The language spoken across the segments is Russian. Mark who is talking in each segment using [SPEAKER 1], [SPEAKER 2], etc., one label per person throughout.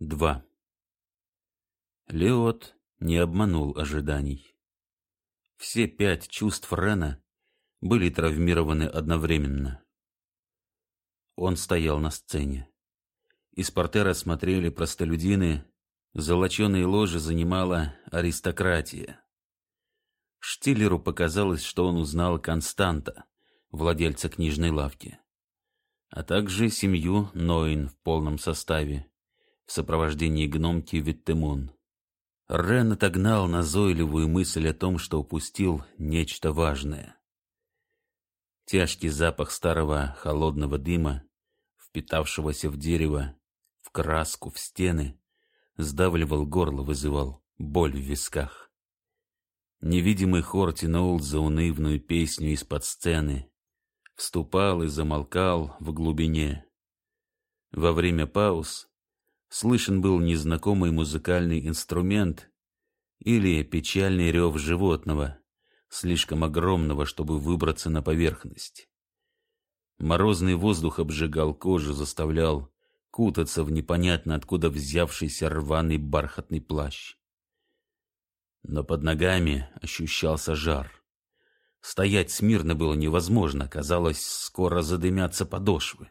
[SPEAKER 1] 2. Леот не обманул ожиданий. Все пять чувств Рена были травмированы одновременно. Он стоял на сцене. Из портера смотрели простолюдины, золоченые ложи занимала аристократия. Штиллеру показалось, что он узнал Константа, владельца книжной лавки, а также семью Ноин в полном составе, в сопровождении гномки Виттемун. Рен отогнал назойливую мысль о том, что упустил нечто важное. Тяжкий запах старого холодного дыма, впитавшегося в дерево, в краску, в стены, сдавливал горло, вызывал боль в висках. Невидимый хор тянул заунывную песню из-под сцены, вступал и замолкал в глубине. Во время пауз Слышен был незнакомый музыкальный инструмент или печальный рев животного, слишком огромного, чтобы выбраться на поверхность. Морозный воздух обжигал кожу, заставлял кутаться в непонятно откуда взявшийся рваный бархатный плащ. Но под ногами ощущался жар. Стоять смирно было невозможно, казалось, скоро задымятся подошвы.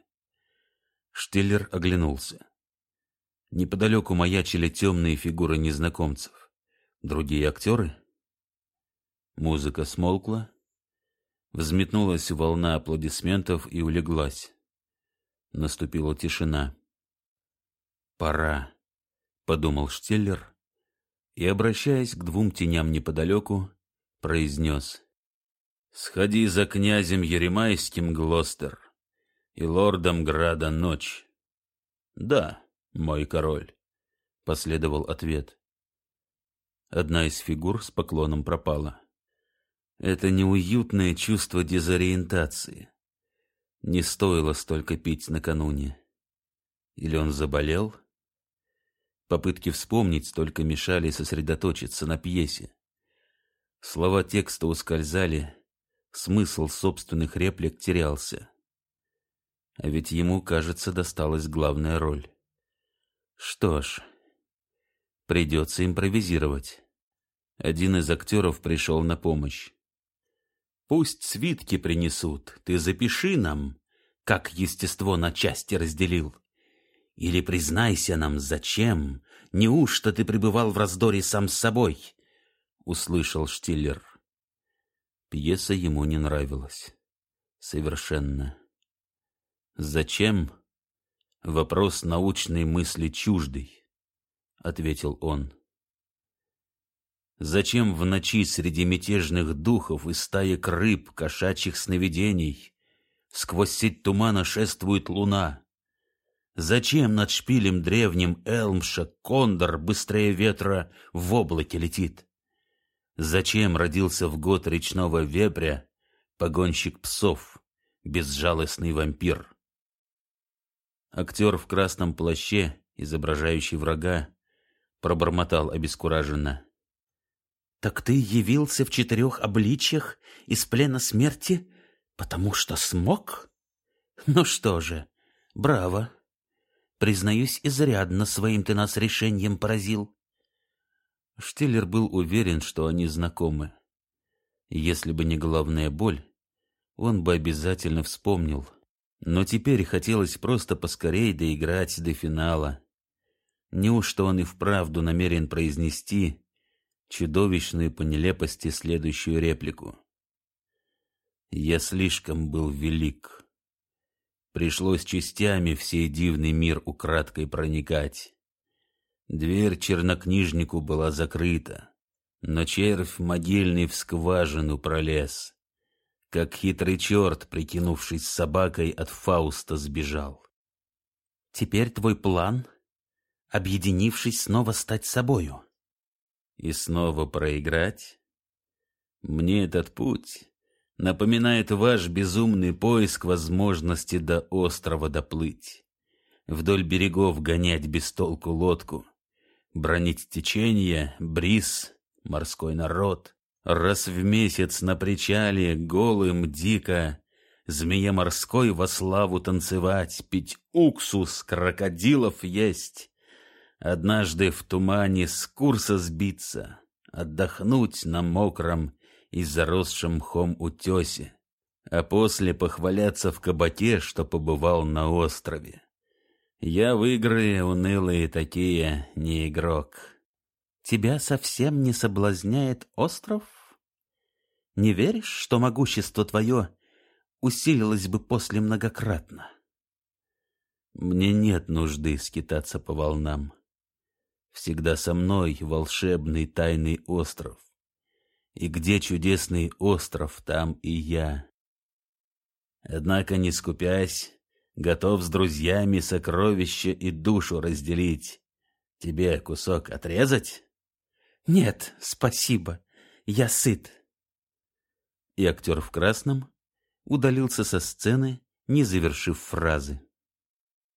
[SPEAKER 1] Штиллер оглянулся. Неподалеку маячили темные фигуры незнакомцев. Другие актеры? Музыка смолкла. Взметнулась волна аплодисментов и улеглась. Наступила тишина. «Пора», — подумал Штеллер, и, обращаясь к двум теням неподалеку, произнес. «Сходи за князем Еремайским, Глостер, и лордом Града Ночь». «Да», мой король, последовал ответ. Одна из фигур с поклоном пропала. Это неуютное чувство дезориентации. Не стоило столько пить накануне. Или он заболел? Попытки вспомнить только мешали сосредоточиться на пьесе. Слова текста ускользали, смысл собственных реплик терялся. А ведь ему, кажется, досталась главная роль. Что ж, придется импровизировать. Один из актеров пришел на помощь. Пусть свитки принесут, ты запиши нам, как естество на части разделил. Или признайся нам, зачем, неужто ты пребывал в раздоре сам с собой? Услышал Штиллер. Пьеса ему не нравилась. Совершенно. Зачем? Вопрос научной мысли чуждый, ответил он. Зачем в ночи среди мятежных духов и стаек рыб, кошачьих сновидений, сквозь сеть тумана шествует луна? Зачем над шпилем древним Элмша кондор быстрее ветра в облаке летит? Зачем родился в год речного вепря погонщик псов, безжалостный вампир? Актер в красном плаще, изображающий врага, пробормотал обескураженно. «Так ты явился в четырех обличьях из плена смерти, потому что смог? Ну что же, браво. Признаюсь, изрядно своим ты нас решением поразил». Штиллер был уверен, что они знакомы. Если бы не головная боль, он бы обязательно вспомнил, но теперь хотелось просто поскорей доиграть до финала. Неужто он и вправду намерен произнести чудовищную по нелепости следующую реплику? Я слишком был велик. Пришлось частями в сей дивный мир украдкой проникать. Дверь чернокнижнику была закрыта, но червь могильный в скважину пролез как хитрый черт, прикинувшись собакой, от Фауста сбежал. Теперь твой план, объединившись, снова стать собою. И снова проиграть? Мне этот путь напоминает ваш безумный поиск возможности до острова доплыть, вдоль берегов гонять без толку лодку, бронить течение, бриз, морской народ — Раз в месяц на причале голым дико Змея морской во славу танцевать, Пить уксус, крокодилов есть, однажды в тумане с курса сбиться, отдохнуть на мокром и заросшем мхом утесе, а после похваляться в кабаке, что побывал на острове. Я в игры унылые такие не игрок.
[SPEAKER 2] Тебя совсем не соблазняет остров? Не веришь, что могущество твое усилилось бы после многократно?
[SPEAKER 1] Мне нет нужды скитаться по волнам. Всегда со мной волшебный тайный остров. И где чудесный остров, там и я. Однако, не скупясь, готов с друзьями сокровища и душу разделить. Тебе кусок отрезать?
[SPEAKER 2] Нет, спасибо, я сыт.
[SPEAKER 1] И актер в красном удалился со сцены, не завершив фразы.